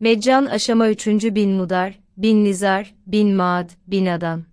Meccan aşama üçüncü bin mudar, bin nizar, bin maad, bin adam.